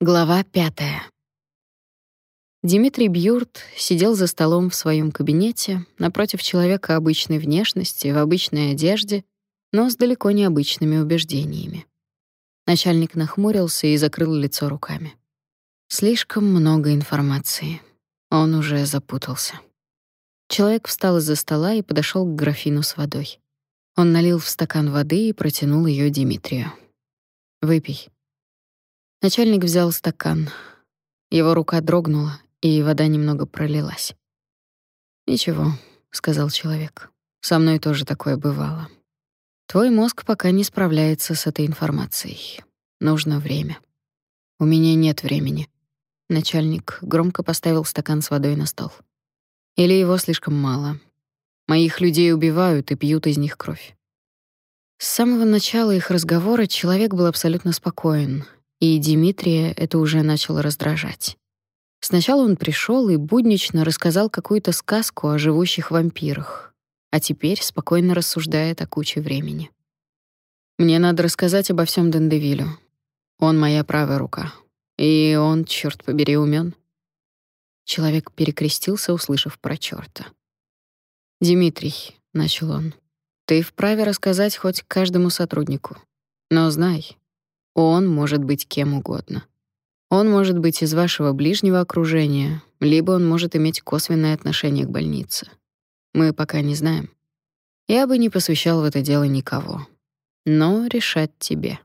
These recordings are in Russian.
Глава пятая. Дмитрий Бьюрт сидел за столом в своем кабинете напротив человека обычной внешности, в обычной одежде, но с далеко не обычными убеждениями. Начальник нахмурился и закрыл лицо руками. Слишком много информации. Он уже запутался. Человек встал из-за стола и подошел к графину с водой. Он налил в стакан воды и протянул ее Дмитрию. «Выпей», Начальник взял стакан. Его рука дрогнула, и вода немного пролилась. «Ничего», — сказал человек. «Со мной тоже такое бывало. Твой мозг пока не справляется с этой информацией. Нужно время». «У меня нет времени». Начальник громко поставил стакан с водой на стол. «Или его слишком мало. Моих людей убивают и пьют из них кровь». С самого начала их разговора человек был абсолютно спокоен — и Дмитрия это уже начало раздражать. Сначала он пришел и буднично рассказал какую-то сказку о живущих вампирах, а теперь спокойно рассуждает о куче времени. Мне надо рассказать обо всем Дендевилю. Он моя правая рука. И он, черт побери, умен. Человек перекрестился, услышав про чёрта. «Дмитрий», — начал он, — «ты вправе рассказать хоть каждому сотруднику. Но знай, он может быть кем угодно. Он может быть из вашего ближнего окружения, либо он может иметь косвенное отношение к больнице. Мы пока не знаем. Я бы не посвящал в это дело никого. Но решать тебе.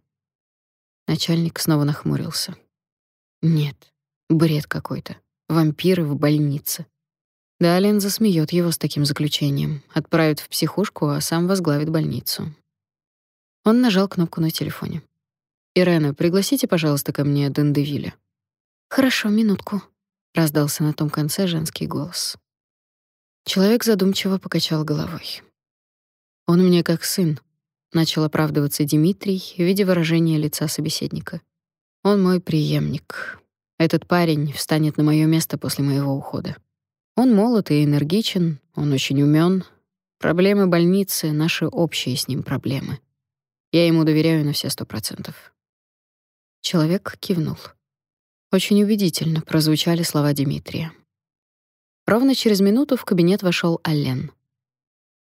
Начальник снова нахмурился. Нет, бред какой-то. Вампиры в больнице. Далин засмеет его с таким заключением, отправит в психушку, а сам возглавит больницу. Он нажал кнопку на телефоне. «Ирена, пригласите, пожалуйста, ко мне Дендевиля». «Хорошо, минутку», — раздался на том конце женский голос. Человек задумчиво покачал головой. «Он мне как сын», — начал оправдываться Дмитрий, видя выражение лица собеседника. «Он мой преемник. Этот парень встанет на моё место после моего ухода. Он молод и энергичен, он очень умён. Проблемы больницы — наши общие с ним проблемы. Я ему доверяю на все сто процентов. Человек кивнул. Очень убедительно прозвучали слова Дмитрия. Ровно через минуту в кабинет вошел Аллен.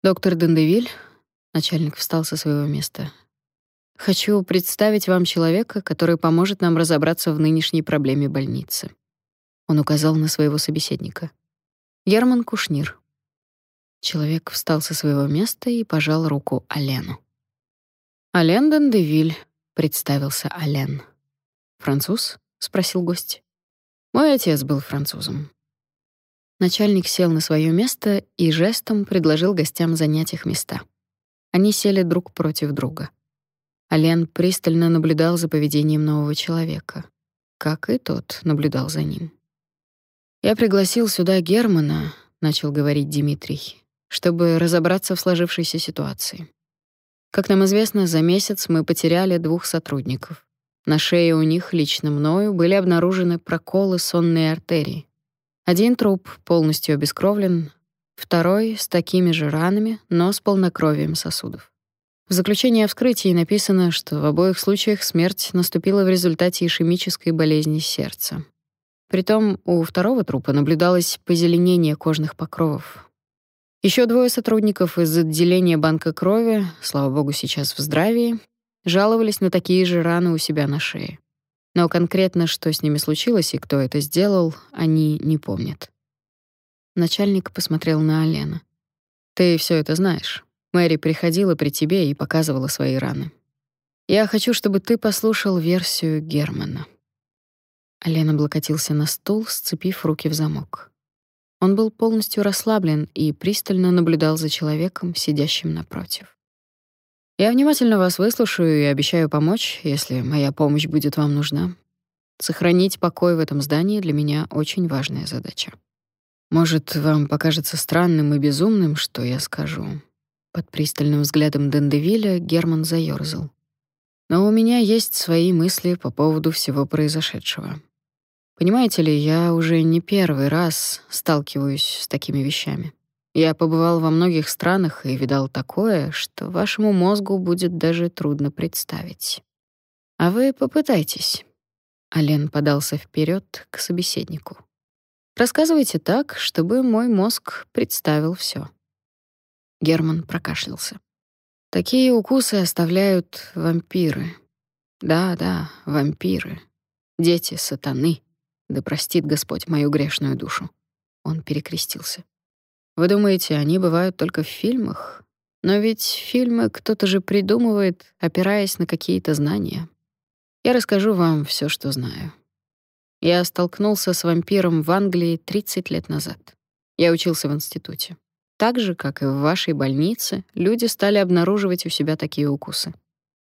«Доктор Дендевиль», — начальник встал со своего места, — «хочу представить вам человека, который поможет нам разобраться в нынешней проблеме больницы». Он указал на своего собеседника. «Герман Кушнир». Человек встал со своего места и пожал руку Алену. «Ален Дендевиль», — представился Ален. «Француз?» — спросил гость. «Мой отец был французом». Начальник сел на свое место и жестом предложил гостям занять их места. Они сели друг против друга. Ален пристально наблюдал за поведением нового человека, как и тот наблюдал за ним. «Я пригласил сюда Германа», — начал говорить Дмитрий, «чтобы разобраться в сложившейся ситуации. Как нам известно, за месяц мы потеряли двух сотрудников. На шее у них лично мною были обнаружены проколы сонной артерии. Один труп полностью обескровлен, второй с такими же ранами, но с полнокровием сосудов. В заключении о вскрытии написано, что в обоих случаях смерть наступила в результате ишемической болезни сердца. Притом у второго трупа наблюдалось позеленение кожных покровов. Еще двое сотрудников из отделения банка крови, слава богу, сейчас в здравии, жаловались на такие же раны у себя на шее. Но конкретно, что с ними случилось и кто это сделал, они не помнят. Начальник посмотрел на Алена. «Ты все это знаешь. Мэри приходила при тебе и показывала свои раны. Я хочу, чтобы ты послушал версию Германа». Ален облокотился на стул, сцепив руки в замок. Он был полностью расслаблен и пристально наблюдал за человеком, сидящим напротив. Я внимательно вас выслушаю и обещаю помочь, если моя помощь будет вам нужна. Сохранить покой в этом здании для меня очень важная задача. Может, вам покажется странным и безумным, что я скажу. Под пристальным взглядом Дендевиля Герман заёрзал. Но у меня есть свои мысли по поводу всего произошедшего. Понимаете ли, я уже не первый раз сталкиваюсь с такими вещами. Я побывал во многих странах и видал такое, что вашему мозгу будет даже трудно представить. А вы попытайтесь. Ален подался вперед к собеседнику. Рассказывайте так, чтобы мой мозг представил все. Герман прокашлялся. Такие укусы оставляют вампиры. Да, да, вампиры. Дети сатаны. Да простит Господь мою грешную душу. Он перекрестился. Вы думаете, они бывают только в фильмах? Но ведь фильмы кто-то же придумывает, опираясь на какие-то знания. Я расскажу вам все, что знаю. Я столкнулся с вампиром в Англии 30 лет назад. Я учился в институте. Так же, как и в вашей больнице, люди стали обнаруживать у себя такие укусы.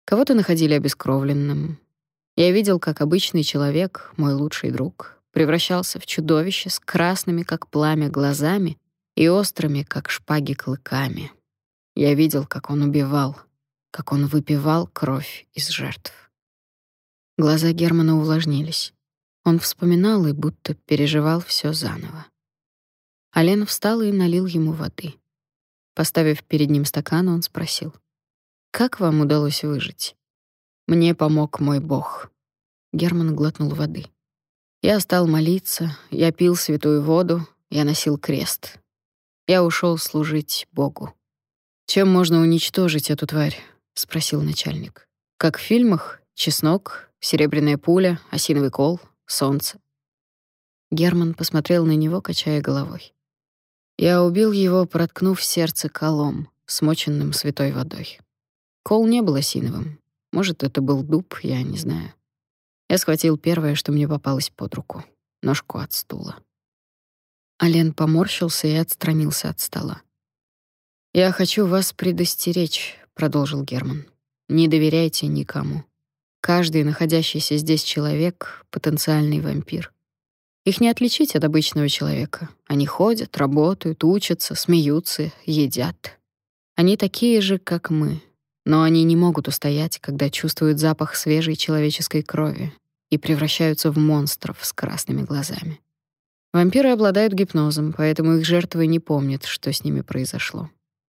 Кого-то находили обескровленным. Я видел, как обычный человек, мой лучший друг, превращался в чудовище с красными, как пламя, глазами и острыми, как шпаги, клыками. Я видел, как он убивал, как он выпивал кровь из жертв. Глаза Германа увлажнились. Он вспоминал и будто переживал все заново. Ален встал и налил ему воды. Поставив перед ним стакан, он спросил: как вам удалось выжить? Мне помог мой Бог. Герман глотнул воды. Я стал молиться, я пил святую воду, я носил крест. Я ушел служить Богу. Чем можно уничтожить эту тварь? спросил начальник. Как в фильмах: чеснок, серебряная пуля, осиновый кол, солнце. Герман посмотрел на него, качая головой. Я убил его, проткнув сердце колом, смоченным святой водой. Кол не был осиновым. Может, это был дуб, я не знаю. Я схватил первое, что мне попалось под руку — ножку от стула. Ален поморщился и отстранился от стола. «Я хочу вас предостеречь», — продолжил Герман. «Не доверяйте никому. Каждый находящийся здесь человек — потенциальный вампир. Их не отличить от обычного человека. Они ходят, работают, учатся, смеются, едят. Они такие же, как мы, но они не могут устоять, когда чувствуют запах свежей человеческой крови и превращаются в монстров с красными глазами. Вампиры обладают гипнозом, поэтому их жертвы не помнят, что с ними произошло.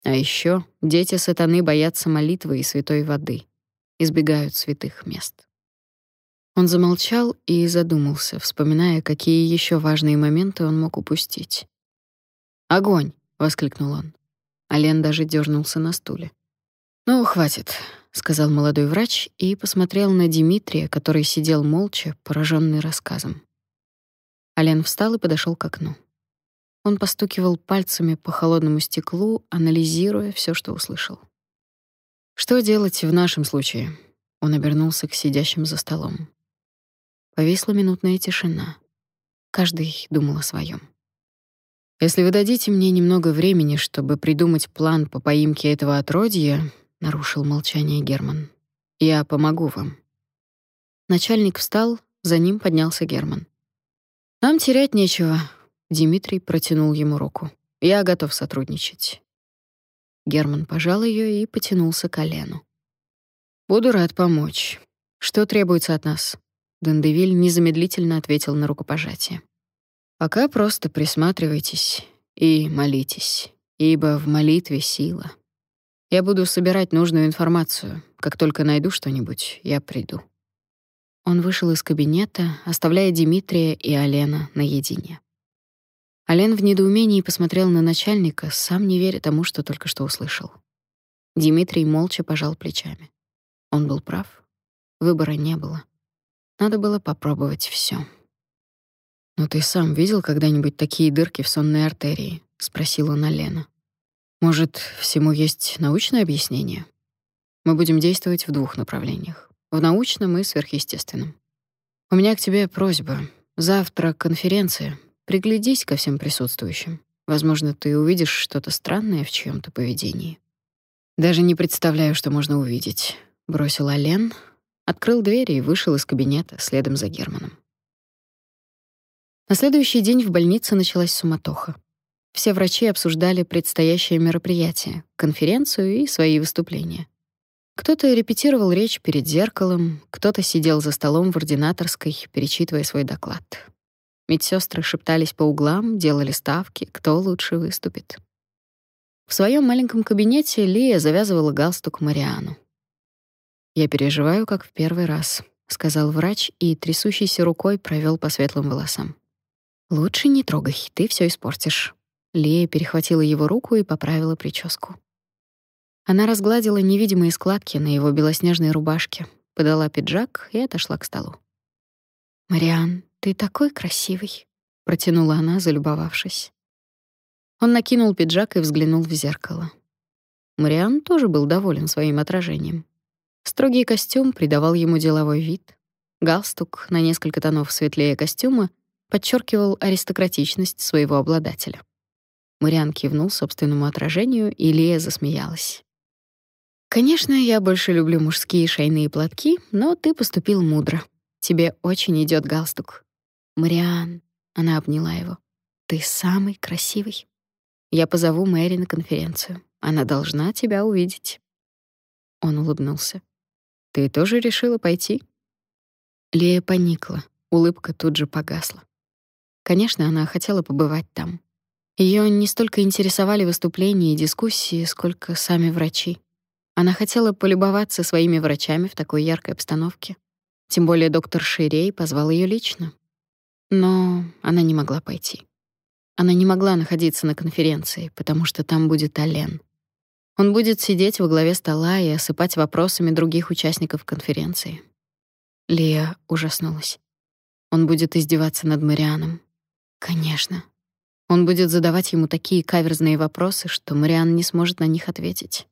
А еще дети сатаны боятся молитвы и святой воды, избегают святых мест. Он замолчал и задумался, вспоминая, какие еще важные моменты он мог упустить. «Огонь!» — воскликнул он. Ален даже дернулся на стуле. «Ну, хватит», — сказал молодой врач и посмотрел на Дмитрия, который сидел молча, пораженный рассказом. Ален встал и подошел к окну. Он постукивал пальцами по холодному стеклу, анализируя все, что услышал. «Что делать в нашем случае?» Он обернулся к сидящим за столом. Повисла минутная тишина. Каждый думал о своем. «Если вы дадите мне немного времени, чтобы придумать план по поимке этого отродья, нарушил молчание Герман. Я помогу вам. Начальник встал, за ним поднялся Герман. Нам терять нечего. Дмитрий протянул ему руку. Я готов сотрудничать. Герман пожал ее и потянулся к колену. Буду рад помочь. Что требуется от нас? Дендевиль незамедлительно ответил на рукопожатие. Пока просто присматривайтесь и молитесь, ибо в молитве сила. Я буду собирать нужную информацию. Как только найду что-нибудь, я приду. Он вышел из кабинета, оставляя Дмитрия и Алена наедине. Ален в недоумении посмотрел на начальника, сам не веря тому, что только что услышал. Дмитрий молча пожал плечами. Он был прав. Выбора не было. Надо было попробовать все. «Но ты сам видел когда-нибудь такие дырки в сонной артерии?» — спросил он Алена. Может, всему есть научное объяснение? Мы будем действовать в двух направлениях: в научном и сверхъестественном. У меня к тебе просьба. Завтра конференция. Приглядись ко всем присутствующим. Возможно, ты увидишь что-то странное в чьем то поведении. Даже не представляю, что можно увидеть, бросил Ален, открыл дверь и вышел из кабинета следом за Германом. На следующий день в больнице началась суматоха. Все врачи обсуждали предстоящее мероприятие, конференцию и свои выступления. Кто-то репетировал речь перед зеркалом, кто-то сидел за столом в ординаторской, перечитывая свой доклад. Медсестры шептались по углам, делали ставки, кто лучше выступит. В своем маленьком кабинете Лия завязывала галстук Мариану. «Я переживаю, как в первый раз», сказал врач и трясущейся рукой провел по светлым волосам. Лучше не трогай, ты все испортишь. Лея перехватила его руку и поправила прическу. Она разгладила невидимые складки на его белоснежной рубашке, подала пиджак и отошла к столу. «Мариан, ты такой красивый», — протянула она, залюбовавшись. Он накинул пиджак и взглянул в зеркало. Мариан тоже был доволен своим отражением. Строгий костюм придавал ему деловой вид. Галстук на несколько тонов светлее костюма подчеркивал аристократичность своего обладателя. Мариан кивнул собственному отражению, и Лия засмеялась. Конечно, я больше люблю мужские шейные платки, но ты поступил мудро. Тебе очень идет галстук. Мариан, она обняла его. Ты самый красивый. Я позову Мэри на конференцию. Она должна тебя увидеть. Он улыбнулся. Ты тоже решила пойти? Лея поникла. Улыбка тут же погасла. Конечно, она хотела побывать там. Ее не столько интересовали выступления и дискуссии, сколько сами врачи. Она хотела полюбоваться своими врачами в такой яркой обстановке. Тем более доктор Ширей позвал ее лично. Но она не могла пойти. Она не могла находиться на конференции, потому что там будет Ален. Он будет сидеть во главе стола и осыпать вопросами других участников конференции. Лия ужаснулась. Он будет издеваться над Марианом. Конечно. Он будет задавать ему такие каверзные вопросы, что Мариан не сможет на них ответить.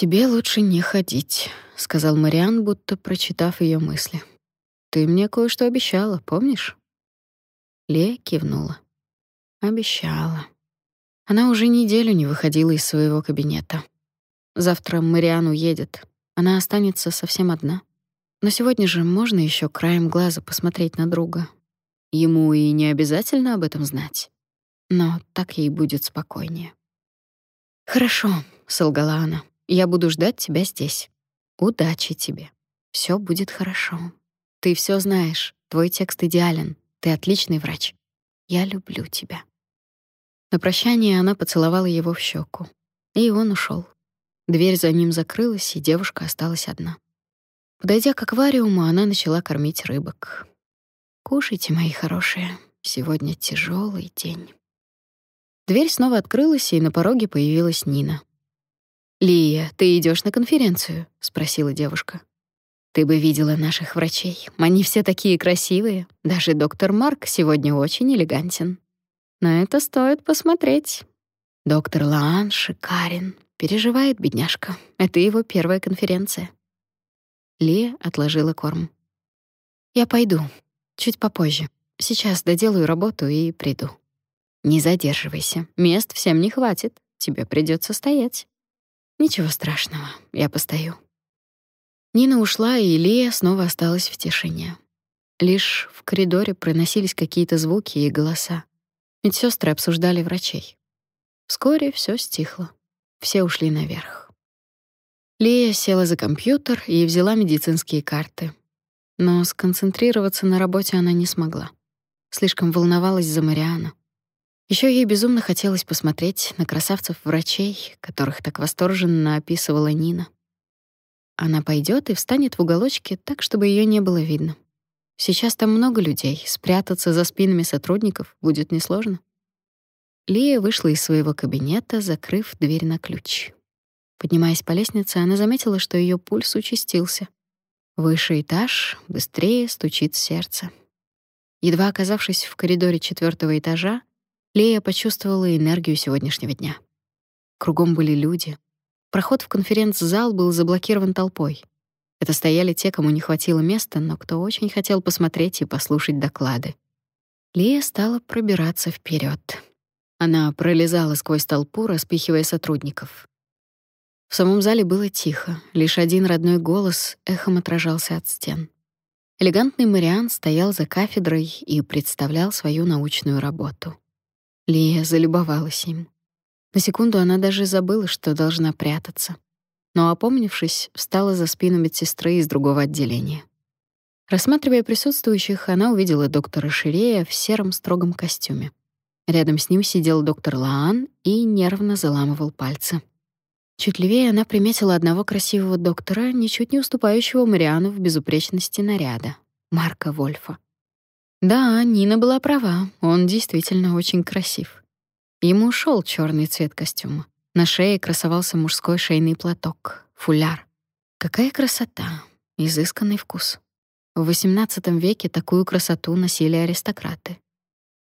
«Тебе лучше не ходить», — сказал Мариан, будто прочитав ее мысли. «Ты мне кое-что обещала, помнишь?» Лея кивнула. Обещала. Она уже неделю не выходила из своего кабинета. Завтра Мариан уедет. Она останется совсем одна. Но сегодня же можно еще краем глаза посмотреть на друга. Ему и не обязательно об этом знать. Но так ей будет спокойнее. «Хорошо», — солгала она. «Я буду ждать тебя здесь. Удачи тебе. Все будет хорошо. Ты все знаешь. Твой текст идеален. Ты отличный врач. Я люблю тебя». На прощание она поцеловала его в щеку, и он ушел. Дверь за ним закрылась, и девушка осталась одна. Подойдя к аквариуму, она начала кормить рыбок. «Кушайте, мои хорошие, сегодня тяжелый день». Дверь снова открылась, и на пороге появилась Нина. «Лия, ты идешь на конференцию?» — спросила девушка. «Ты бы видела наших врачей. Они все такие красивые. Даже доктор Марк сегодня очень элегантен». На это стоит посмотреть. Доктор Лаан шикарен. Переживает бедняжка. Это его первая конференция. Лия отложила корм. Я пойду. Чуть попозже. Сейчас доделаю работу и приду. Не задерживайся. Мест всем не хватит. Тебе придется стоять. Ничего страшного. Я постою. Нина ушла, и Лия снова осталась в тишине. Лишь в коридоре проносились какие-то звуки и голоса. Медсестры обсуждали врачей. Вскоре все стихло. Все ушли наверх. Лия села за компьютер и взяла медицинские карты. Но сконцентрироваться на работе она не смогла. Слишком волновалась за Мариана. Еще ей безумно хотелось посмотреть на красавцев-врачей, которых так восторженно описывала Нина. Она пойдет и встанет в уголочке так, чтобы ее не было видно. Сейчас там много людей, спрятаться за спинами сотрудников будет несложно. Лия вышла из своего кабинета, закрыв дверь на ключ. Поднимаясь по лестнице, она заметила, что ее пульс участился. Выше этаж, быстрее стучит сердце. Едва оказавшись в коридоре четвертого этажа, Лия почувствовала энергию сегодняшнего дня. Кругом были люди. Проход в конференц-зал был заблокирован толпой. Это стояли те, кому не хватило места, но кто очень хотел посмотреть и послушать доклады. Лия стала пробираться вперед. Она пролезала сквозь толпу, распихивая сотрудников. В самом зале было тихо, лишь один родной голос эхом отражался от стен. Элегантный Мариан стоял за кафедрой и представлял свою научную работу. Лия залюбовалась им. На секунду она даже забыла, что должна прятаться но, опомнившись, встала за спину медсестры из другого отделения. Рассматривая присутствующих, она увидела доктора Ширея в сером строгом костюме. Рядом с ним сидел доктор Лаан и нервно заламывал пальцы. Чуть левее она приметила одного красивого доктора, ничуть не уступающего Мариану в безупречности наряда Марка Вольфа. Да, Нина была права, он действительно очень красив. Ему шел черный цвет костюма. На шее красовался мужской шейный платок, фуляр. Какая красота, изысканный вкус. В XVIII веке такую красоту носили аристократы.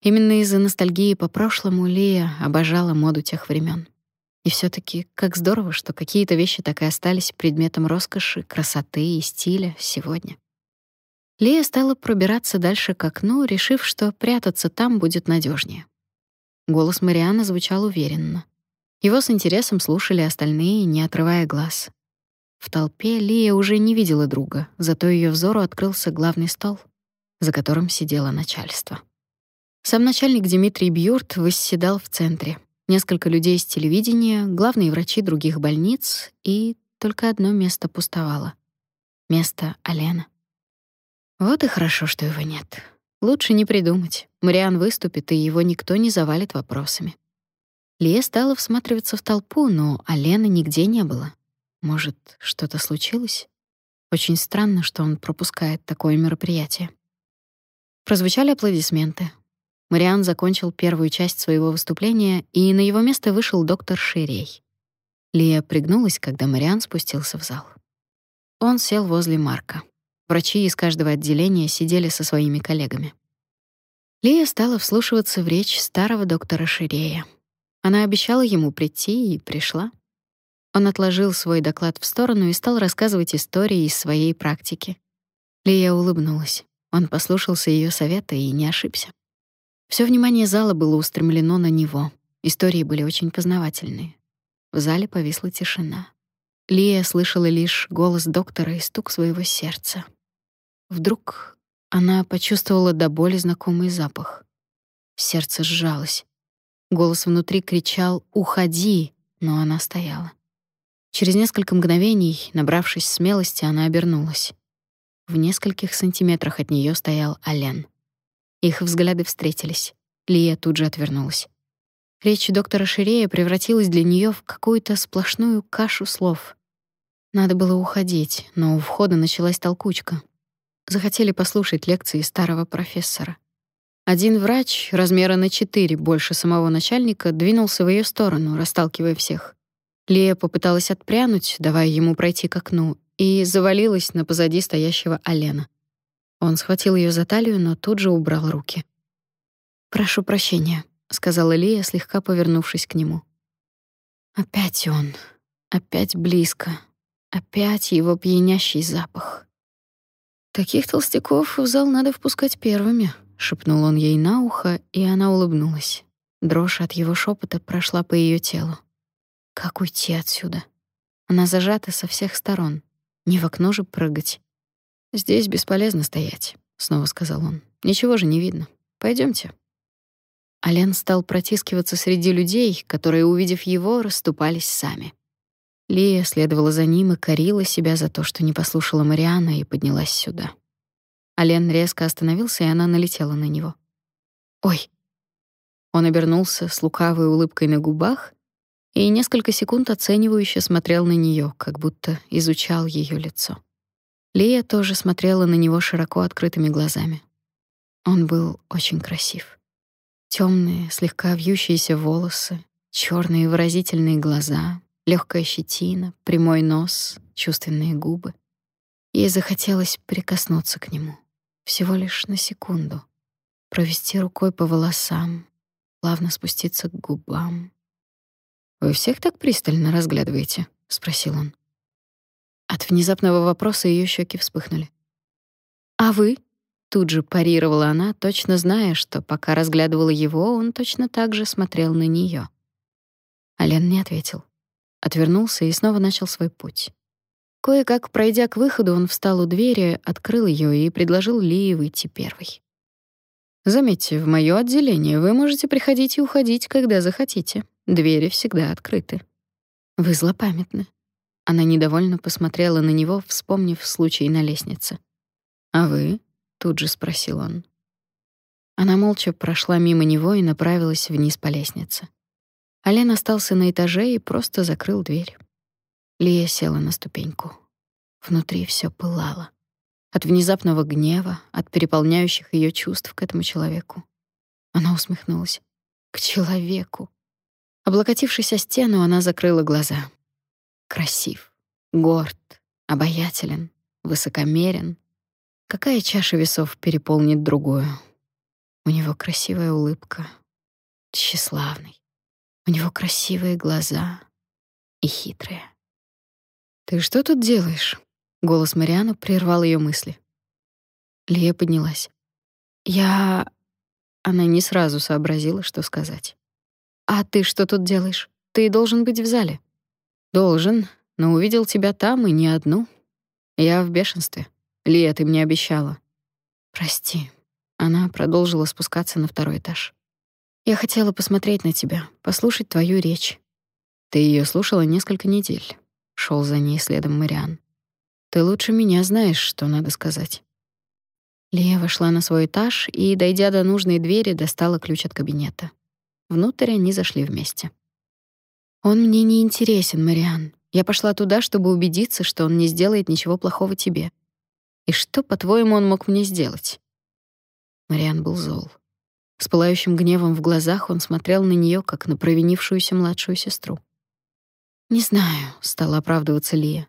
Именно из-за ностальгии по прошлому Лия обожала моду тех времен. И все таки как здорово, что какие-то вещи так и остались предметом роскоши, красоты и стиля сегодня. Лия стала пробираться дальше к окну, решив, что прятаться там будет надежнее. Голос Марианы звучал уверенно. Его с интересом слушали остальные, не отрывая глаз. В толпе Лия уже не видела друга, зато ее взору открылся главный стол, за которым сидело начальство. Сам начальник Дмитрий Бьюрт восседал в центре. Несколько людей из телевидения, главные врачи других больниц, и только одно место пустовало. Место Алена. Вот и хорошо, что его нет. Лучше не придумать. Мариан выступит, и его никто не завалит вопросами. Лия стала всматриваться в толпу, но Алены нигде не было. Может, что-то случилось? Очень странно, что он пропускает такое мероприятие. Прозвучали аплодисменты. Мариан закончил первую часть своего выступления, и на его место вышел доктор Ширей. Лия пригнулась, когда Мариан спустился в зал. Он сел возле Марка. Врачи из каждого отделения сидели со своими коллегами. Лия стала вслушиваться в речь старого доктора Ширея. Она обещала ему прийти и пришла. Он отложил свой доклад в сторону и стал рассказывать истории из своей практики. Лия улыбнулась. Он послушался ее совета и не ошибся. Все внимание зала было устремлено на него. Истории были очень познавательные. В зале повисла тишина. Лия слышала лишь голос доктора и стук своего сердца. Вдруг она почувствовала до боли знакомый запах. Сердце сжалось. Голос внутри кричал «Уходи!», но она стояла. Через несколько мгновений, набравшись смелости, она обернулась. В нескольких сантиметрах от нее стоял Ален. Их взгляды встретились. Лия тут же отвернулась. Речь доктора Ширея превратилась для нее в какую-то сплошную кашу слов. Надо было уходить, но у входа началась толкучка. Захотели послушать лекции старого профессора. Один врач, размера на четыре больше самого начальника, двинулся в ее сторону, расталкивая всех. Лия попыталась отпрянуть, давая ему пройти к окну, и завалилась на позади стоящего Алена. Он схватил ее за талию, но тут же убрал руки. «Прошу прощения», — сказала Лия, слегка повернувшись к нему. Опять он. Опять близко. Опять его пьянящий запах. «Таких толстяков в зал надо впускать первыми», — шепнул он ей на ухо, и она улыбнулась. Дрожь от его шепота прошла по ее телу. Как уйти отсюда? Она зажата со всех сторон. Не в окно же прыгать. Здесь бесполезно стоять, снова сказал он. Ничего же не видно. Пойдемте. Ален стал протискиваться среди людей, которые, увидев его, расступались сами. Лия следовала за ним и корила себя за то, что не послушала Мариана и поднялась сюда. Ален резко остановился, и она налетела на него. «Ой!» Он обернулся с лукавой улыбкой на губах и несколько секунд оценивающе смотрел на нее, как будто изучал ее лицо. Лия тоже смотрела на него широко открытыми глазами. Он был очень красив. Темные, слегка вьющиеся волосы, черные выразительные глаза, легкая щетина, прямой нос, чувственные губы. Ей захотелось прикоснуться к нему, всего лишь на секунду, провести рукой по волосам, плавно спуститься к губам. «Вы всех так пристально разглядываете?» — спросил он. От внезапного вопроса ее щеки вспыхнули. «А вы?» — тут же парировала она, точно зная, что пока разглядывала его, он точно так же смотрел на нее. Ален не ответил. Отвернулся и снова начал свой путь. Кое-как пройдя к выходу, он встал у двери, открыл ее и предложил Лии выйти первой. Заметьте, в моё отделение вы можете приходить и уходить, когда захотите. Двери всегда открыты. Вы злопамятны. Она недовольно посмотрела на него, вспомнив случай на лестнице. «А вы?» — тут же спросил он. Она молча прошла мимо него и направилась вниз по лестнице. Ален остался на этаже и просто закрыл дверь. Лия села на ступеньку. Внутри все пылало. От внезапного гнева, от переполняющих ее чувств к этому человеку. Она усмехнулась. К человеку. Облокотившись о стену, она закрыла глаза. Красив, горд, обаятелен, высокомерен. Какая чаша весов переполнит другую? У него красивая улыбка, тщеславный. У него красивые глаза и хитрые. «Ты что тут делаешь?» Голос Марианы прервал ее мысли. Лия поднялась. «Я...» Она не сразу сообразила, что сказать. «А ты что тут делаешь? Ты должен быть в зале». «Должен, но увидел тебя там и не одну. Я в бешенстве. Лия, ты мне обещала». «Прости». Она продолжила спускаться на второй этаж. «Я хотела посмотреть на тебя, послушать твою речь». «Ты ее слушала несколько недель». Шел за ней следом Мариан. «Ты лучше меня знаешь, что надо сказать». Лия вошла на свой этаж и, дойдя до нужной двери, достала ключ от кабинета. Внутрь они зашли вместе. «Он мне не интересен, Мариан. Я пошла туда, чтобы убедиться, что он не сделает ничего плохого тебе. И что, по-твоему, он мог мне сделать?» Мариан был зол. С пылающим гневом в глазах он смотрел на нее, как на провинившуюся младшую сестру. «Не знаю», — стала оправдываться Лия.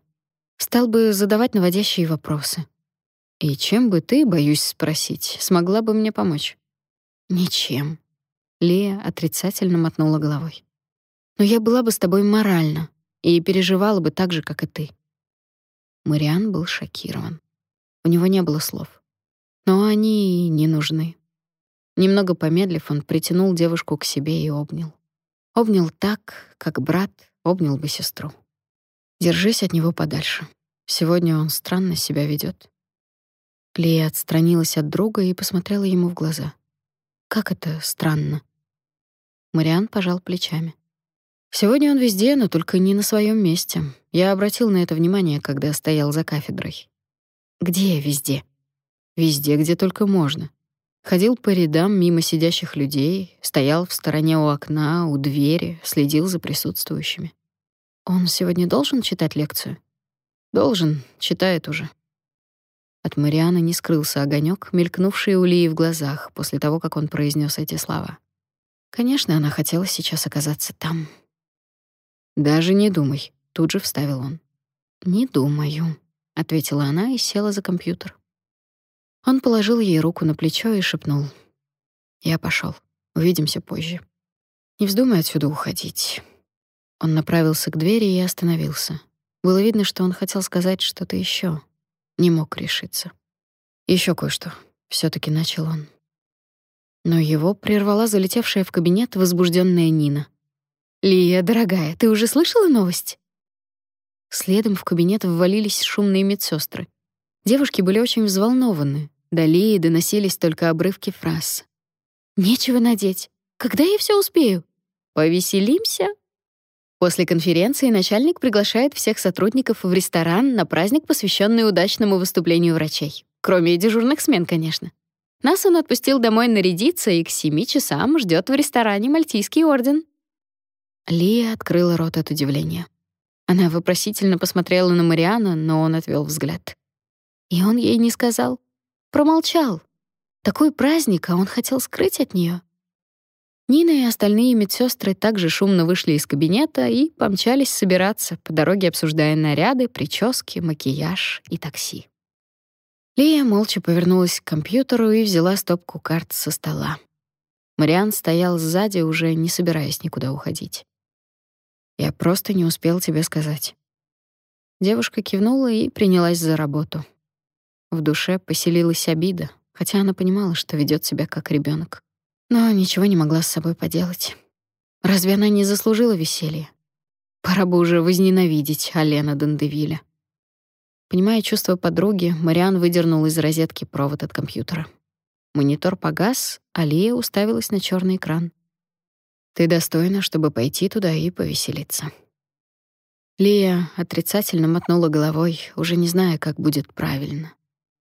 «Стал бы задавать наводящие вопросы. И чем бы ты, боюсь спросить, смогла бы мне помочь? Ничем. Лия отрицательно мотнула головой. Но я была бы с тобой морально и переживала бы так же, как и ты. Мариан был шокирован. У него не было слов. Но они не нужны. Немного помедлив, он притянул девушку к себе и обнял. Обнял так, как брат обнял бы сестру. Держись от него подальше. Сегодня он странно себя ведет. Лия отстранилась от друга и посмотрела ему в глаза. Как это странно. Мариан пожал плечами. Сегодня он везде, но только не на своем месте. Я обратил на это внимание, когда стоял за кафедрой. Где везде? Везде, где только можно. Ходил по рядам мимо сидящих людей, стоял в стороне у окна, у двери, следил за присутствующими. Он сегодня должен читать лекцию? Должен, читает уже. От Марианы не скрылся огонек, мелькнувший у Лии в глазах после того, как он произнес эти слова. Конечно, она хотела сейчас оказаться там. Даже не думай, тут же вставил он. Не думаю, ответила она и села за компьютер. Он положил ей руку на плечо и шепнул: "Я пошел. Увидимся позже. Не вздумай отсюда уходить". Он направился к двери и остановился. Было видно, что он хотел сказать что-то еще не мог решиться. Еще кое-что, все таки начал он. Но его прервала залетевшая в кабинет возбужденная Нина. «Лия, дорогая, ты уже слышала новость?» Следом в кабинет ввалились шумные медсестры. Девушки были очень взволнованы. До Лии доносились только обрывки фраз. «Нечего надеть. Когда я все успею? Повеселимся?» После конференции начальник приглашает всех сотрудников в ресторан на праздник, посвященный удачному выступлению врачей. Кроме дежурных смен, конечно. Нас он отпустил домой нарядиться и к семи часам ждет в ресторане Мальтийский орден. Лия открыла рот от удивления. Она вопросительно посмотрела на Мариана, но он отвел взгляд. И он ей не сказал. Промолчал. Такой праздник, а он хотел скрыть от нее. Нина и остальные медсестры также шумно вышли из кабинета и помчались собираться, по дороге обсуждая наряды, прически, макияж и такси. Лия молча повернулась к компьютеру и взяла стопку карт со стола. Мариан стоял сзади, уже не собираясь никуда уходить. «Я просто не успел тебе сказать». Девушка кивнула и принялась за работу. В душе поселилась обида, хотя она понимала, что ведет себя как ребенок но ничего не могла с собой поделать. Разве она не заслужила веселья? Пора бы уже возненавидеть Алена Дандевиля. Понимая чувства подруги, Мариан выдернул из розетки провод от компьютера. Монитор погас, а Лия уставилась на черный экран. «Ты достойна, чтобы пойти туда и повеселиться». Лия отрицательно мотнула головой, уже не зная, как будет правильно.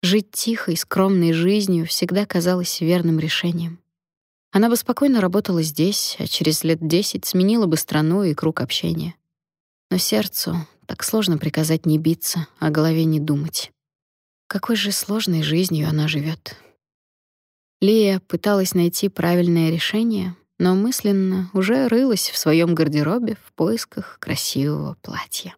Жить тихой, скромной жизнью всегда казалось верным решением. Она бы спокойно работала здесь, а через лет десять сменила бы страну и круг общения. Но сердцу так сложно приказать не биться, а голове не думать. Какой же сложной жизнью она живет. Лия пыталась найти правильное решение, но мысленно уже рылась в своем гардеробе в поисках красивого платья.